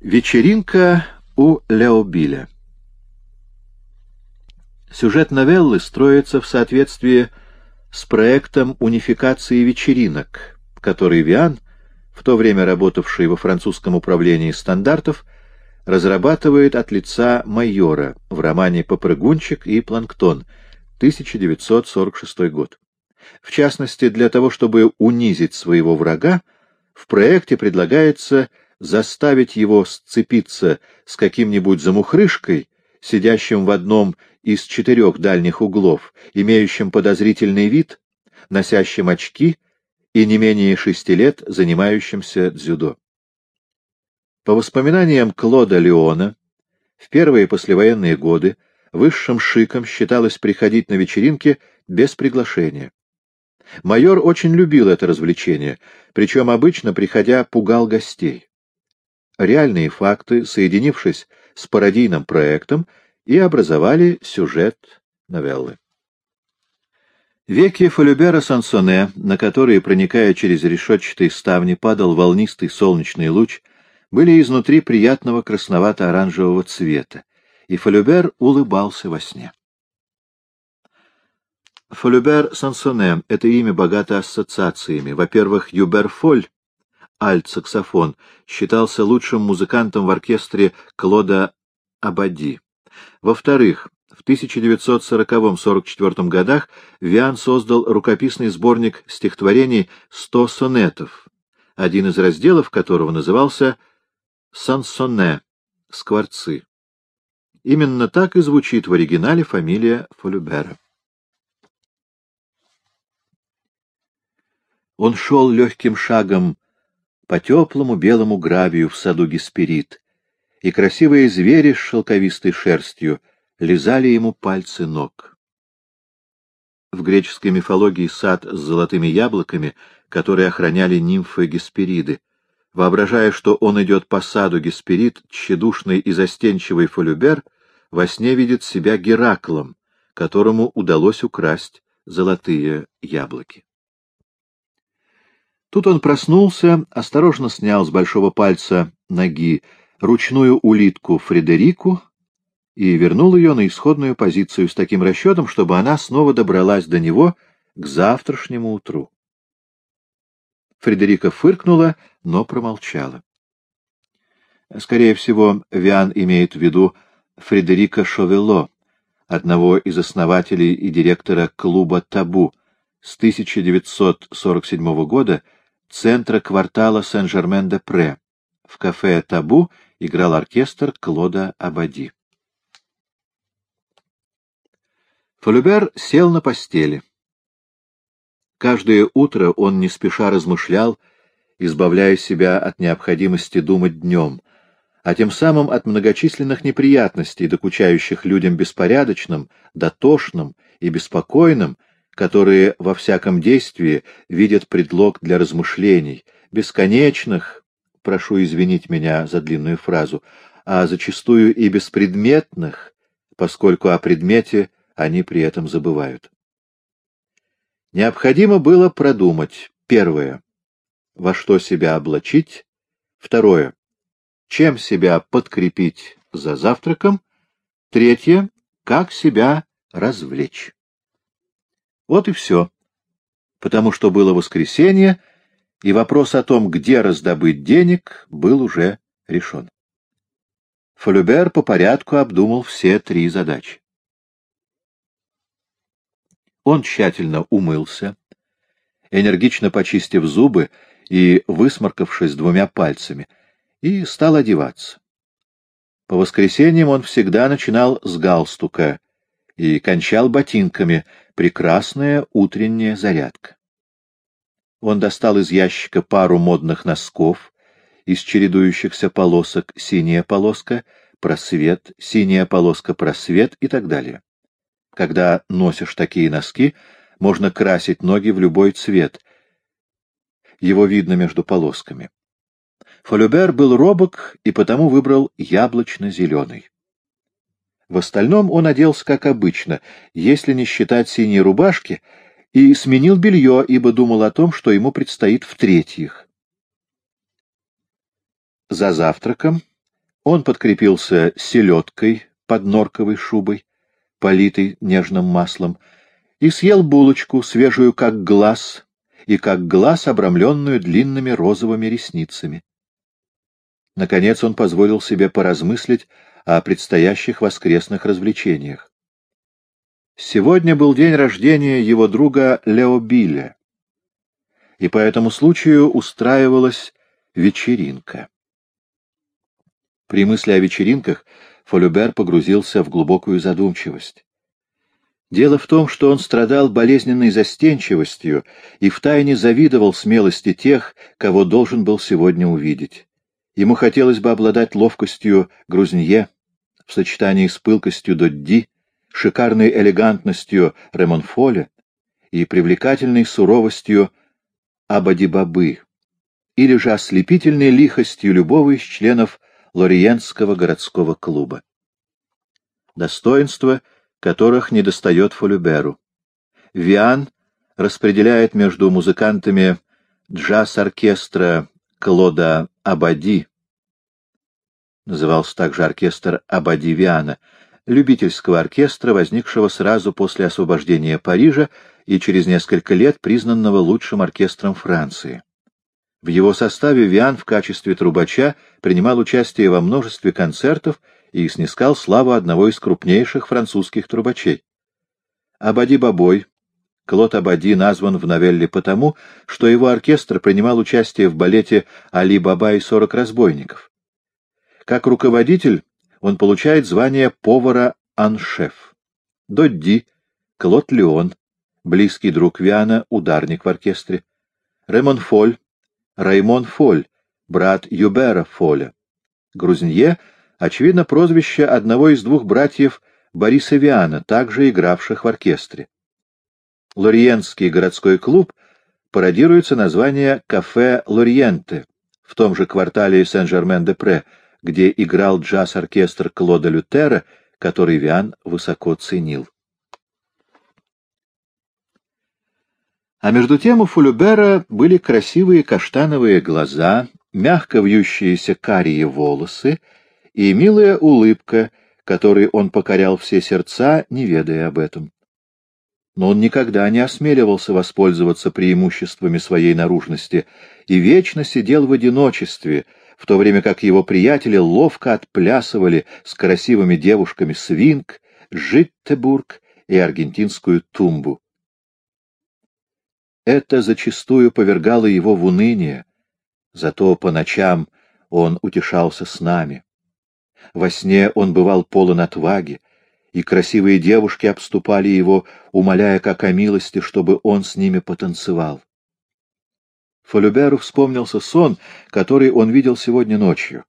Вечеринка у Леобиля Сюжет новеллы строится в соответствии с проектом унификации вечеринок, который Виан, в то время работавший во французском управлении стандартов, разрабатывает от лица майора в романе «Попрыгунчик и планктон» 1946 год. В частности, для того, чтобы унизить своего врага, в проекте предлагается заставить его сцепиться с каким-нибудь замухрышкой, сидящим в одном из четырех дальних углов, имеющим подозрительный вид, носящим очки и не менее шести лет занимающимся дзюдо. По воспоминаниям Клода Леона, в первые послевоенные годы высшим шиком считалось приходить на вечеринки без приглашения. Майор очень любил это развлечение, причем обычно, приходя, пугал гостей. Реальные факты, соединившись с пародийным проектом, и образовали сюжет новеллы. Веки Фолюбера Сансоне, на которые, проникая через решетчатые ставни, падал волнистый солнечный луч, были изнутри приятного красновато-оранжевого цвета, и Фолюбер улыбался во сне. Фолюбер Сансоне — это имя богато ассоциациями. Во-первых, Юбер Фоль, альт-саксофон, считался лучшим музыкантом в оркестре Клода Абади. Во-вторых, в 1940-44 годах Виан создал рукописный сборник стихотворений «Сто сонетов», один из разделов которого назывался «Сансоне» — «Скворцы». Именно так и звучит в оригинале фамилия Фолюбера. Он шел легким шагом по теплому белому гравию в саду Гесперид, и красивые звери с шелковистой шерстью лизали ему пальцы ног. В греческой мифологии сад с золотыми яблоками, которые охраняли нимфы Геспериды. Воображая, что он идет по саду Гесперид, тщедушный и застенчивый Фолюбер во сне видит себя Гераклом, которому удалось украсть золотые яблоки. Тут он проснулся, осторожно снял с большого пальца ноги ручную улитку Фредерику и вернул ее на исходную позицию с таким расчетом, чтобы она снова добралась до него к завтрашнему утру. Фредерика фыркнула, но промолчала. Скорее всего, Виан имеет в виду Фредерика Шовело, одного из основателей и директора клуба «Табу» с 1947 года, центра квартала Сен-Жермен-де-Пре. В кафе «Табу» играл оркестр Клода Абади. Фолюбер сел на постели. Каждое утро он не спеша размышлял, избавляя себя от необходимости думать днем, а тем самым от многочисленных неприятностей, докучающих людям беспорядочным, дотошным и беспокойным, которые во всяком действии видят предлог для размышлений, бесконечных, прошу извинить меня за длинную фразу, а зачастую и беспредметных, поскольку о предмете они при этом забывают. Необходимо было продумать, первое, во что себя облачить, второе, чем себя подкрепить за завтраком, третье, как себя развлечь. Вот и все. Потому что было воскресенье, и вопрос о том, где раздобыть денег, был уже решен. Фолюбер по порядку обдумал все три задачи. Он тщательно умылся, энергично почистив зубы и высморкавшись двумя пальцами, и стал одеваться. По воскресеньям он всегда начинал с галстука и кончал ботинками, прекрасная утренняя зарядка. Он достал из ящика пару модных носков из чередующихся полосок синяя полоска, просвет, синяя полоска, просвет и так далее. Когда носишь такие носки, можно красить ноги в любой цвет. Его видно между полосками. Фолюбер был робок и потому выбрал яблочно-зеленый. В остальном он оделся как обычно, если не считать синей рубашки — и сменил белье, ибо думал о том, что ему предстоит в-третьих. За завтраком Он подкрепился селедкой под норковой шубой, политой нежным маслом, и съел булочку, свежую как глаз, и как глаз, обрамленную длинными розовыми ресницами. Наконец он позволил себе поразмыслить о предстоящих воскресных развлечениях. Сегодня был день рождения его друга Леобиля, и по этому случаю устраивалась вечеринка. При мысли о вечеринках Фолюбер погрузился в глубокую задумчивость. Дело в том, что он страдал болезненной застенчивостью и втайне завидовал смелости тех, кого должен был сегодня увидеть. Ему хотелось бы обладать ловкостью Грузнье в сочетании с пылкостью Додди, шикарной элегантностью Ремонфоля и привлекательной суровостью Абадибабы, или же ослепительной лихостью любого из членов Лориентского городского клуба. Достоинство — которых недостает Фолюберу. Виан распределяет между музыкантами джаз-оркестра Клода Абади, назывался также оркестр Абади Виана, любительского оркестра, возникшего сразу после освобождения Парижа и через несколько лет признанного лучшим оркестром Франции. В его составе Виан в качестве трубача принимал участие во множестве концертов и снискал славу одного из крупнейших французских трубачей. Абади Бабой, Клод Абади назван в новелле потому, что его оркестр принимал участие в балете «Али Баба и сорок разбойников». Как руководитель он получает звание повара-аншеф. Додди, Клод Леон, близкий друг Виана, ударник в оркестре. Ремон Фоль, Раймон Фоль, брат Юбера Фоля. Грузнье очевидно, прозвище одного из двух братьев Бориса Виана, также игравших в оркестре. Лориентский городской клуб пародируется название «Кафе Лориенте» в том же квартале Сен-Жермен-де-Пре, где играл джаз-оркестр Клода Лютера, который Виан высоко ценил. А между тем у Фулюбера были красивые каштановые глаза, мягко вьющиеся карие волосы и милая улыбка, которой он покорял все сердца, не ведая об этом. Но он никогда не осмеливался воспользоваться преимуществами своей наружности и вечно сидел в одиночестве, в то время как его приятели ловко отплясывали с красивыми девушками свинг, Життебург и аргентинскую тумбу. Это зачастую повергало его в уныние, зато по ночам он утешался с нами. Во сне он бывал полон отваги, и красивые девушки обступали его, умоляя как о милости, чтобы он с ними потанцевал. Фолюберу вспомнился сон, который он видел сегодня ночью.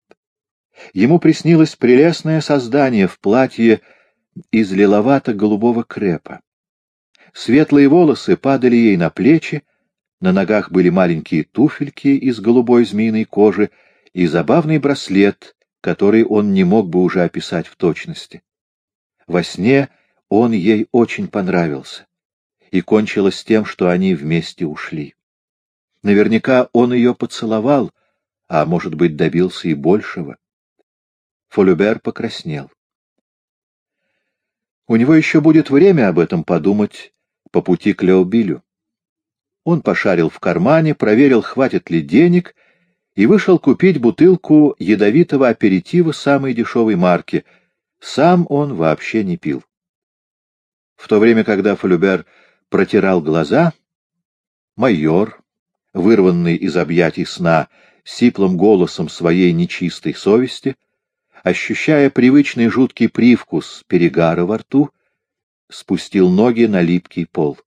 Ему приснилось прелестное создание в платье из лиловато-голубого крепа. Светлые волосы падали ей на плечи, на ногах были маленькие туфельки из голубой змеиной кожи и забавный браслет который он не мог бы уже описать в точности. Во сне он ей очень понравился, и кончилось тем, что они вместе ушли. Наверняка он ее поцеловал, а, может быть, добился и большего. Фолюбер покраснел. У него еще будет время об этом подумать по пути к Леобилю. Он пошарил в кармане, проверил, хватит ли денег, и вышел купить бутылку ядовитого аперитива самой дешевой марки. Сам он вообще не пил. В то время, когда Фолюбер протирал глаза, майор, вырванный из объятий сна, сиплым голосом своей нечистой совести, ощущая привычный жуткий привкус перегара во рту, спустил ноги на липкий пол.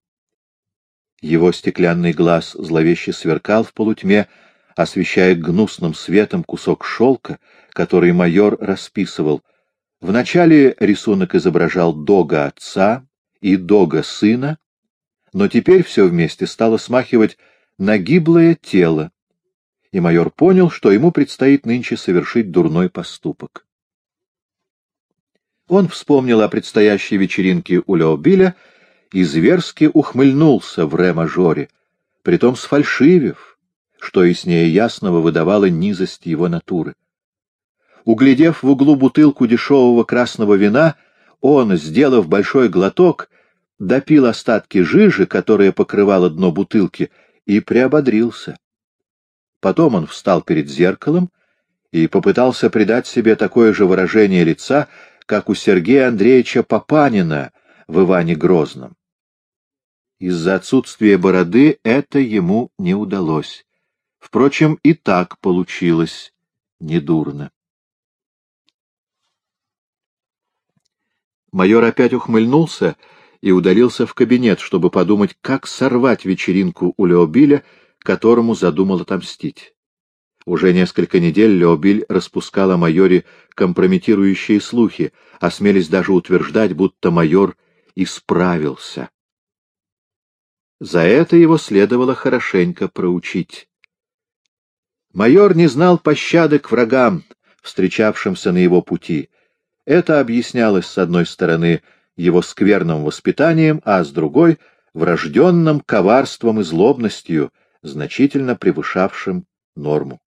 Его стеклянный глаз зловеще сверкал в полутьме, освещая гнусным светом кусок шелка, который майор расписывал. Вначале рисунок изображал дога отца и дога сына, но теперь все вместе стало смахивать на гиблое тело, и майор понял, что ему предстоит нынче совершить дурной поступок. Он вспомнил о предстоящей вечеринке у Леобиля и зверски ухмыльнулся в ре-мажоре, притом сфальшивив, что яснее ясного выдавало низость его натуры. Углядев в углу бутылку дешевого красного вина, он, сделав большой глоток, допил остатки жижи, которая покрывала дно бутылки, и приободрился. Потом он встал перед зеркалом и попытался придать себе такое же выражение лица, как у Сергея Андреевича Папанина в Иване Грозном. Из-за отсутствия бороды это ему не удалось. Впрочем, и так получилось недурно. Майор опять ухмыльнулся и удалился в кабинет, чтобы подумать, как сорвать вечеринку у Леобиля, которому задумал отомстить. Уже несколько недель Леобиль распускал о майоре компрометирующие слухи, осмелись даже утверждать, будто майор исправился. За это его следовало хорошенько проучить. Майор не знал пощады к врагам, встречавшимся на его пути. Это объяснялось, с одной стороны, его скверным воспитанием, а с другой — врожденным коварством и злобностью, значительно превышавшим норму.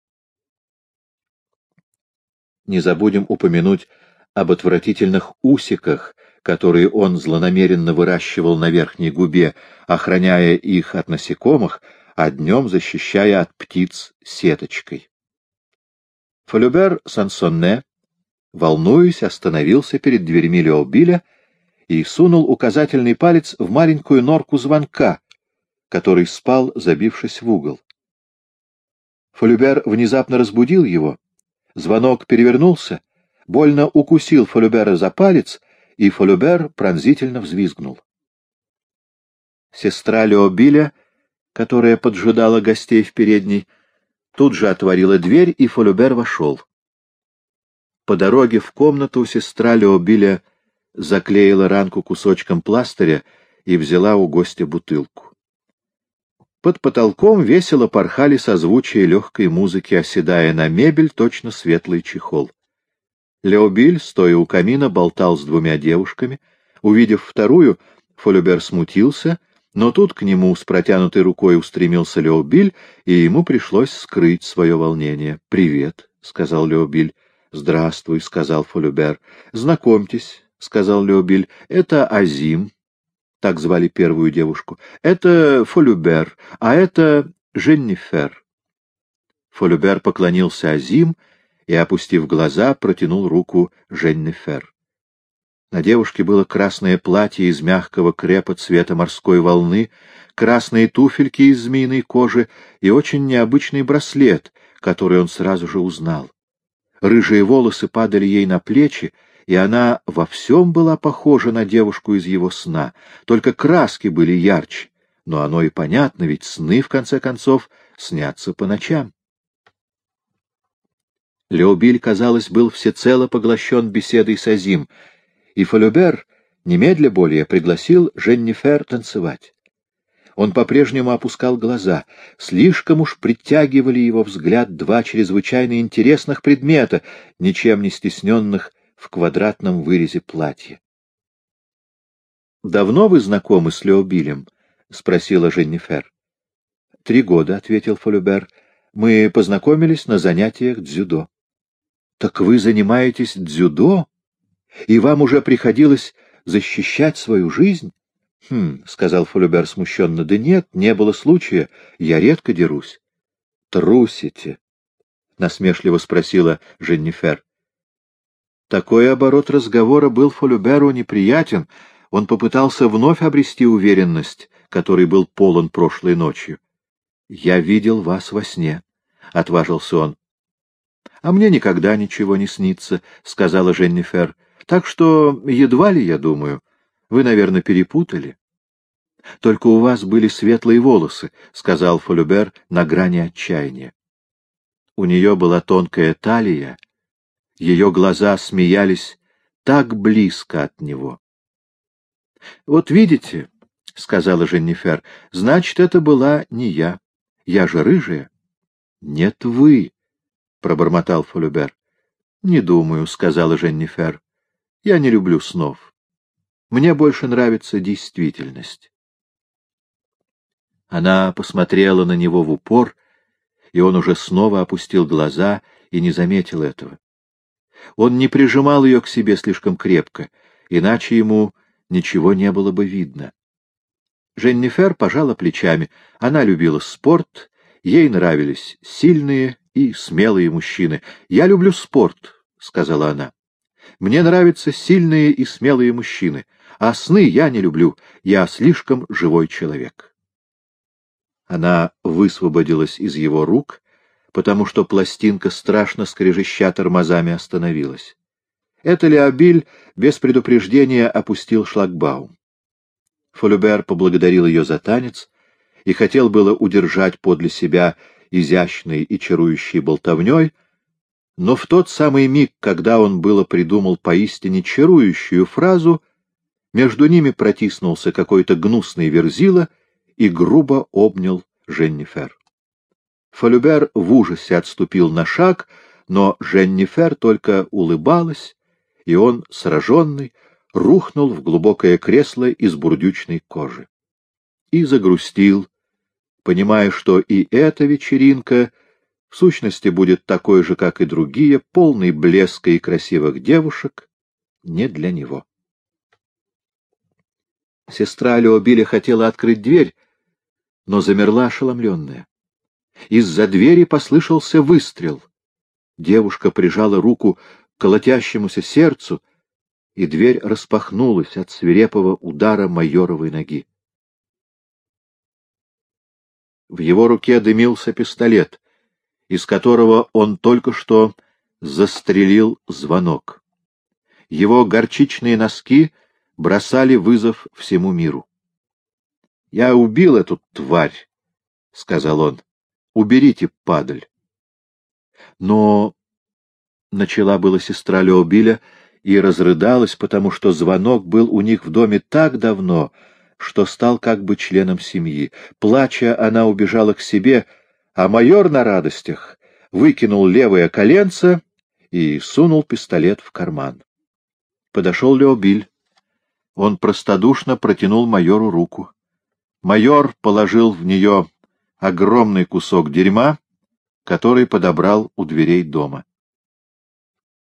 Не забудем упомянуть об отвратительных усиках, которые он злонамеренно выращивал на верхней губе, охраняя их от насекомых, а днем защищая от птиц сеточкой. Фолюбер Сансонне, волнуясь, остановился перед дверьми Леобиля и сунул указательный палец в маленькую норку звонка, который спал, забившись в угол. Фолюбер внезапно разбудил его. Звонок перевернулся, больно укусил Фолюбера за палец, и Фолюбер пронзительно взвизгнул. Сестра Леобиля — которая поджидала гостей в передней, тут же отворила дверь, и Фолюбер вошел. По дороге в комнату сестра Леобиля заклеила ранку кусочком пластыря и взяла у гостя бутылку. Под потолком весело порхали созвучие легкой музыки, оседая на мебель точно светлый чехол. Леобиль, стоя у камина, болтал с двумя девушками. Увидев вторую, Фолюбер смутился но тут к нему с протянутой рукой устремился Леобиль, и ему пришлось скрыть свое волнение. — Привет, — сказал Леобиль. — Здравствуй, — сказал Фолюбер. — Знакомьтесь, — сказал Леобиль. — Это Азим. Так звали первую девушку. — Это Фолюбер, а это Женнифер. Фолюбер поклонился Азим и, опустив глаза, протянул руку Женнифер. На девушке было красное платье из мягкого крепа цвета морской волны, красные туфельки из змеиной кожи и очень необычный браслет, который он сразу же узнал. Рыжие волосы падали ей на плечи, и она во всем была похожа на девушку из его сна, только краски были ярче. Но оно и понятно, ведь сны, в конце концов, снятся по ночам. Леобиль, казалось, был всецело поглощен беседой с Азим — и Фолюбер немедля более пригласил Женнифер танцевать. Он по-прежнему опускал глаза. Слишком уж притягивали его взгляд два чрезвычайно интересных предмета, ничем не стесненных в квадратном вырезе платья. «Давно вы знакомы с Леобилем?» — спросила Женнифер. «Три года», — ответил Фолюбер. «Мы познакомились на занятиях дзюдо». «Так вы занимаетесь дзюдо?» И вам уже приходилось защищать свою жизнь? — Хм, — сказал Фолюбер смущенно, — да нет, не было случая, я редко дерусь. — Трусите? — насмешливо спросила Женнифер. Такой оборот разговора был Фолюберу неприятен, он попытался вновь обрести уверенность, которой был полон прошлой ночью. — Я видел вас во сне, — отважился он. — А мне никогда ничего не снится, — сказала Женнифер. Так что едва ли, я думаю. Вы, наверное, перепутали. — Только у вас были светлые волосы, — сказал Фолюбер на грани отчаяния. У нее была тонкая талия, ее глаза смеялись так близко от него. — Вот видите, — сказала Женнифер, — значит, это была не я. Я же рыжая. — Нет, вы, — пробормотал Фолюбер. — Не думаю, — сказала Женнифер. Я не люблю снов. Мне больше нравится действительность. Она посмотрела на него в упор, и он уже снова опустил глаза и не заметил этого. Он не прижимал ее к себе слишком крепко, иначе ему ничего не было бы видно. Женнифер пожала плечами. Она любила спорт, ей нравились сильные и смелые мужчины. «Я люблю спорт», — сказала она. «Мне нравятся сильные и смелые мужчины, а сны я не люблю, я слишком живой человек». Она высвободилась из его рук, потому что пластинка, страшно скрежеща тормозами, остановилась. Это Леобиль без предупреждения опустил шлагбаум. Фолюбер поблагодарил ее за танец и хотел было удержать подле себя изящной и чарующей болтовней, но в тот самый миг, когда он было придумал поистине чарующую фразу, между ними протиснулся какой-то гнусный верзила и грубо обнял Женнифер. Фолюбер в ужасе отступил на шаг, но Женнифер только улыбалась, и он, сраженный, рухнул в глубокое кресло из бурдючной кожи. И загрустил, понимая, что и эта вечеринка в сущности будет такой же, как и другие, полный блеска и красивых девушек, не для него. Сестра Леобиля хотела открыть дверь, но замерла ошеломленная. Из-за двери послышался выстрел. Девушка прижала руку к колотящемуся сердцу, и дверь распахнулась от свирепого удара майоровой ноги. В его руке дымился пистолет, из которого он только что застрелил звонок. Его горчичные носки бросали вызов всему миру. — Я убил эту тварь, — сказал он. — Уберите падаль. Но начала была сестра Леобиля, — и разрыдалась, потому что звонок был у них в доме так давно, что стал как бы членом семьи. Плача, она убежала к себе, а майор на радостях выкинул левое коленце и сунул пистолет в карман. Подошел Леобиль. Он простодушно протянул майору руку. Майор положил в нее огромный кусок дерьма, который подобрал у дверей дома.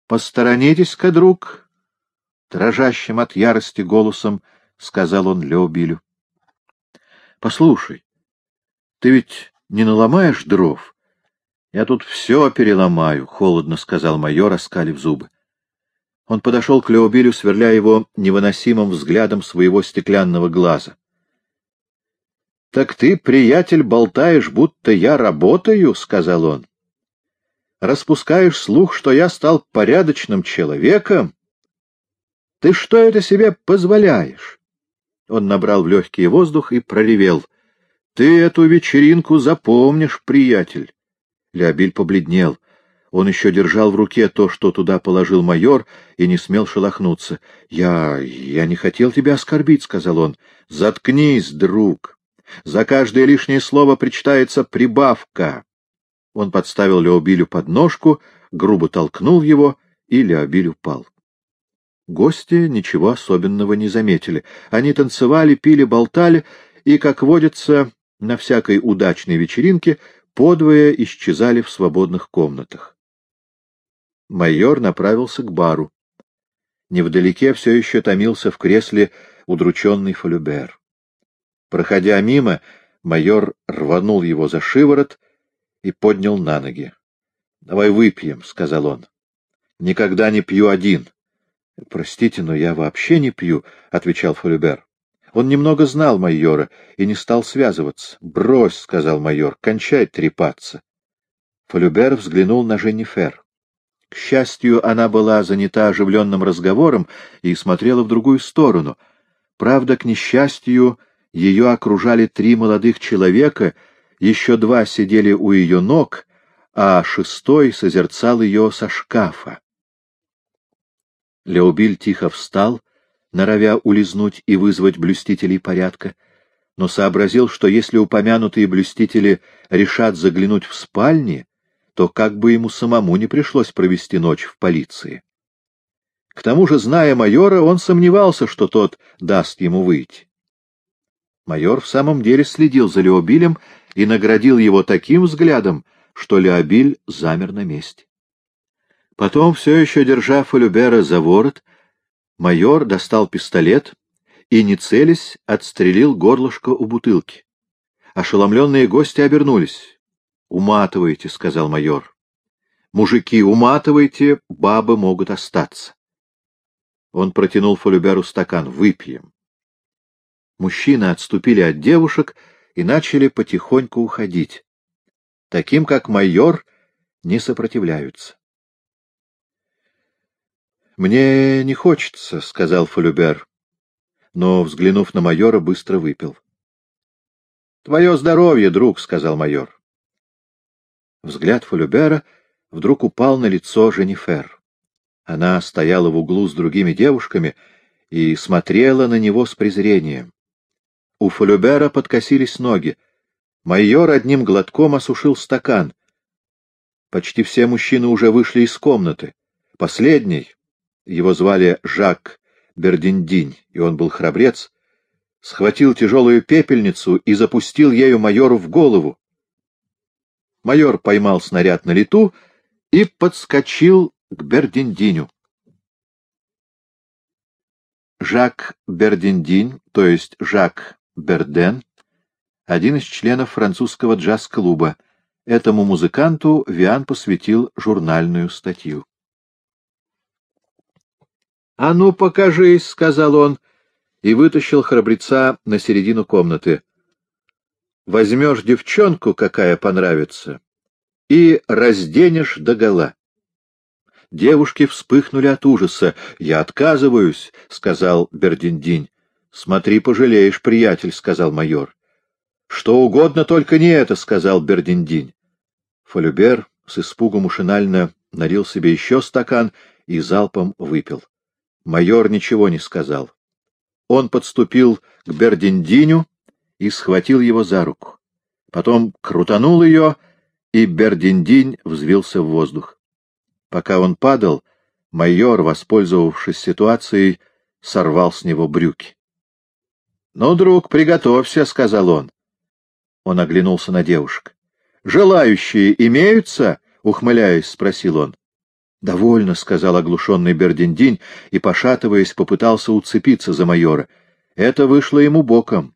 «Посторонитесь-ка, друг!» Дрожащим от ярости голосом сказал он Леобилю. «Послушай, ты ведь не наломаешь дров?» «Я тут все переломаю», — холодно сказал майор, оскалив зубы. Он подошел к Леобилю, сверля его невыносимым взглядом своего стеклянного глаза. — Так ты, приятель, болтаешь, будто я работаю, — сказал он распускаешь слух, что я стал порядочным человеком? Ты что это себе позволяешь? Он набрал в легкий воздух и проревел. Ты эту вечеринку запомнишь, приятель. Леобиль побледнел. Он еще держал в руке то, что туда положил майор, и не смел шелохнуться. — Я... я не хотел тебя оскорбить, — сказал он. — Заткнись, друг. За каждое лишнее слово причитается прибавка. Он подставил Леобилю подножку, грубо толкнул его, и Леобиль упал. Гости ничего особенного не заметили. Они танцевали, пили, болтали, и, как водится, на всякой удачной вечеринке подвое исчезали в свободных комнатах. Майор направился к бару. Невдалеке все еще томился в кресле удрученный Фолюбер. Проходя мимо, майор рванул его за шиворот и поднял на ноги. — Давай выпьем, — сказал он. — Никогда не пью один. — Простите, но я вообще не пью, — отвечал Фолюбер. Он немного знал майора и не стал связываться. — Брось, — сказал майор, — кончай трепаться. Фолюбер взглянул на Женнифер. К счастью, она была занята оживленным разговором и смотрела в другую сторону. Правда, к несчастью, ее окружали три молодых человека — еще два сидели у ее ног, а шестой созерцал ее со шкафа. Леобиль тихо встал, норовя улизнуть и вызвать блюстителей порядка, но сообразил, что если упомянутые блюстители решат заглянуть в спальни, то как бы ему самому не пришлось провести ночь в полиции. К тому же, зная майора, он сомневался, что тот даст ему выйти. Майор в самом деле следил за Леобилем и наградил его таким взглядом, что Леобиль замер на месте. Потом, все еще держа Фолюбера за ворот, майор достал пистолет и, не целясь, отстрелил горлышко у бутылки. Ошеломленные гости обернулись. «Уматывайте», — сказал майор. «Мужики, уматывайте, бабы могут остаться». Он протянул Фолюберу стакан. «Выпьем». Мужчины отступили от девушек и начали потихоньку уходить. Таким, как майор, не сопротивляются. «Мне не хочется», — сказал Фолюбер, но, взглянув на майора, быстро выпил. «Твое здоровье, друг», — сказал майор. Взгляд Фолюбера вдруг упал на лицо Женифер. Она стояла в углу с другими девушками и смотрела на него с презрением. У Фолюбера подкосились ноги. Майор одним глотком осушил стакан. Почти все мужчины уже вышли из комнаты. Последний, его звали Жак Бердиндинь, и он был храбрец, схватил тяжелую пепельницу и запустил ею майору в голову. Майор поймал снаряд на лету и подскочил к Бердиндиню. Жак Бердиндинь, то есть Жак Берден, один из членов французского джаз-клуба. Этому музыканту Виан посвятил журнальную статью. — А ну, покажись, — сказал он, и вытащил храбреца на середину комнаты. — Возьмешь девчонку, какая понравится, и разденешь догола. Девушки вспыхнули от ужаса. — Я отказываюсь, — сказал Бердиндинь. — Смотри, пожалеешь, приятель, — сказал майор. — Что угодно, только не это, — сказал Бердиндинь. Фолюбер с испугом машинально налил себе еще стакан и залпом выпил. Майор ничего не сказал. Он подступил к Бердиндиню и схватил его за руку. Потом крутанул ее, и Бердиндинь взвился в воздух. Пока он падал, майор, воспользовавшись ситуацией, сорвал с него брюки. — Ну, друг, приготовься, — сказал он. Он оглянулся на девушек. — Желающие имеются? — ухмыляясь, спросил он. «Довольно», — сказал оглушенный Бердиндинь и, пошатываясь, попытался уцепиться за майора. Это вышло ему боком.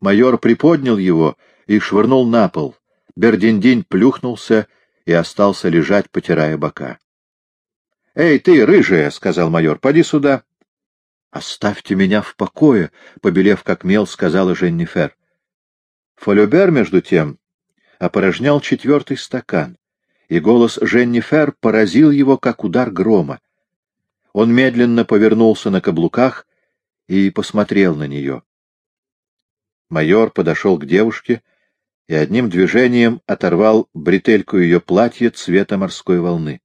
Майор приподнял его и швырнул на пол. Бердиндинь плюхнулся и остался лежать, потирая бока. — Эй, ты, рыжая, — сказал майор, — поди сюда. — Оставьте меня в покое, — побелев как мел, сказала Женнифер. Фолюбер, между тем, опорожнял четвертый стакан и голос Женнифер поразил его, как удар грома. Он медленно повернулся на каблуках и посмотрел на нее. Майор подошел к девушке и одним движением оторвал бретельку ее платья цвета морской волны.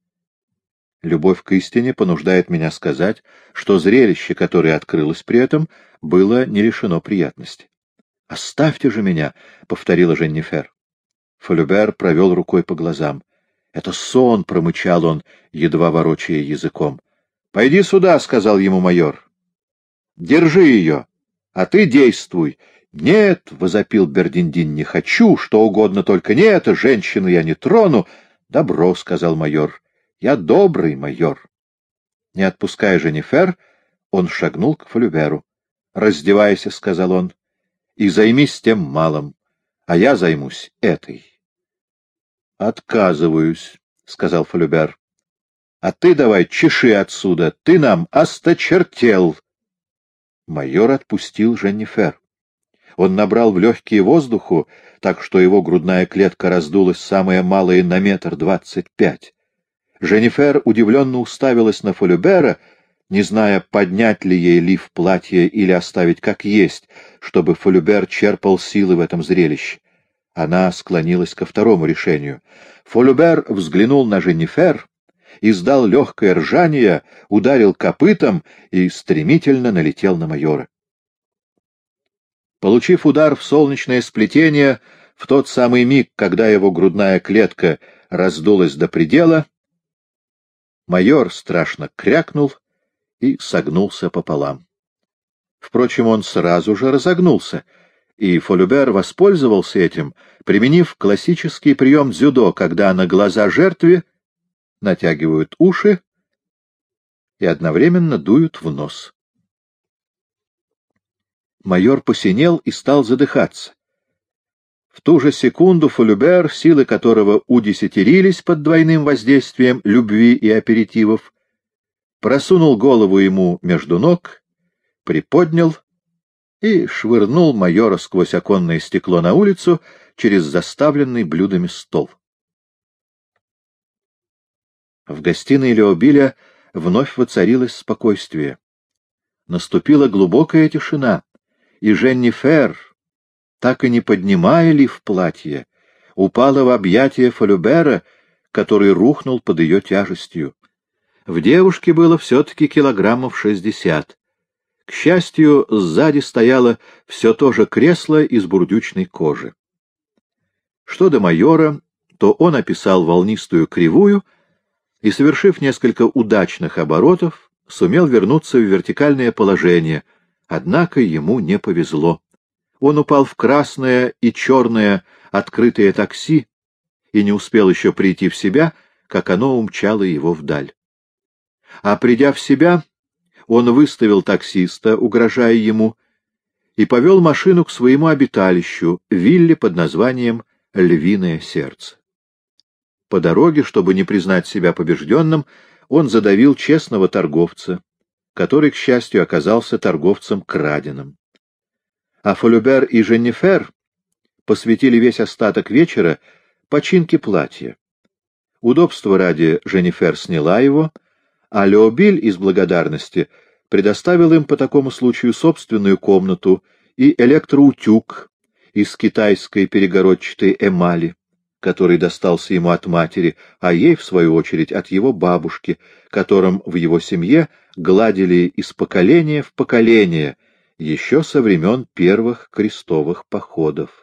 Любовь к истине понуждает меня сказать, что зрелище, которое открылось при этом, было не лишено приятности. «Оставьте же меня!» — повторила Женнифер. Фолюбер провел рукой по глазам. Это сон, — промычал он, едва ворочая языком. — Пойди сюда, — сказал ему майор. — Держи ее, а ты действуй. — Нет, — возопил Бердиндин, — не хочу, что угодно, только не это, женщину я не трону. — Добро, — сказал майор, — я добрый майор. Не отпуская Женифер, он шагнул к Фолюберу. — Раздевайся, — сказал он, — и займись тем малым, а я займусь этой. Отказываюсь, — сказал Фолюбер. — А ты давай чеши отсюда, ты нам осточертел. Майор отпустил Женнифер. Он набрал в легкие воздуху, так что его грудная клетка раздулась самая малая на метр двадцать пять. Женнифер удивленно уставилась на Фолюбера, не зная, поднять ли ей лиф платья или оставить как есть, чтобы Фолюбер черпал силы в этом зрелище. Она склонилась ко второму решению. Фолюбер взглянул на Женнифер, издал легкое ржание, ударил копытом и стремительно налетел на майора. Получив удар в солнечное сплетение, в тот самый миг, когда его грудная клетка раздулась до предела, майор страшно крякнул и согнулся пополам. Впрочем, он сразу же разогнулся — и Фолюбер воспользовался этим, применив классический прием дзюдо, когда на глаза жертве натягивают уши и одновременно дуют в нос. Майор посинел и стал задыхаться. В ту же секунду Фолюбер, силы которого удесятерились под двойным воздействием любви и аперитивов, просунул голову ему между ног, приподнял и швырнул майора сквозь оконное стекло на улицу через заставленный блюдами стол. В гостиной Леобиля вновь воцарилось спокойствие. Наступила глубокая тишина, и Женни Фер, так и не поднимая ли в платье, упала в объятия Фалюбера, который рухнул под ее тяжестью. В девушке было все-таки килограммов шестьдесят. К счастью, сзади стояло все то же кресло из бурдючной кожи. Что до майора, то он описал волнистую кривую и, совершив несколько удачных оборотов, сумел вернуться в вертикальное положение, однако ему не повезло. Он упал в красное и черное открытое такси и не успел еще прийти в себя, как оно умчало его вдаль. А придя в себя, он выставил таксиста, угрожая ему, и повел машину к своему обиталищу, вилле под названием «Львиное сердце». По дороге, чтобы не признать себя побежденным, он задавил честного торговца, который, к счастью, оказался торговцем краденым. А Фолюбер и Женнифер посвятили весь остаток вечера починке платья. Удобства ради Женнифер сняла его — а Леобиль из благодарности предоставил им по такому случаю собственную комнату и электроутюг из китайской перегородчатой эмали, который достался ему от матери, а ей, в свою очередь, от его бабушки, которым в его семье гладили из поколения в поколение, еще со времен первых крестовых походов.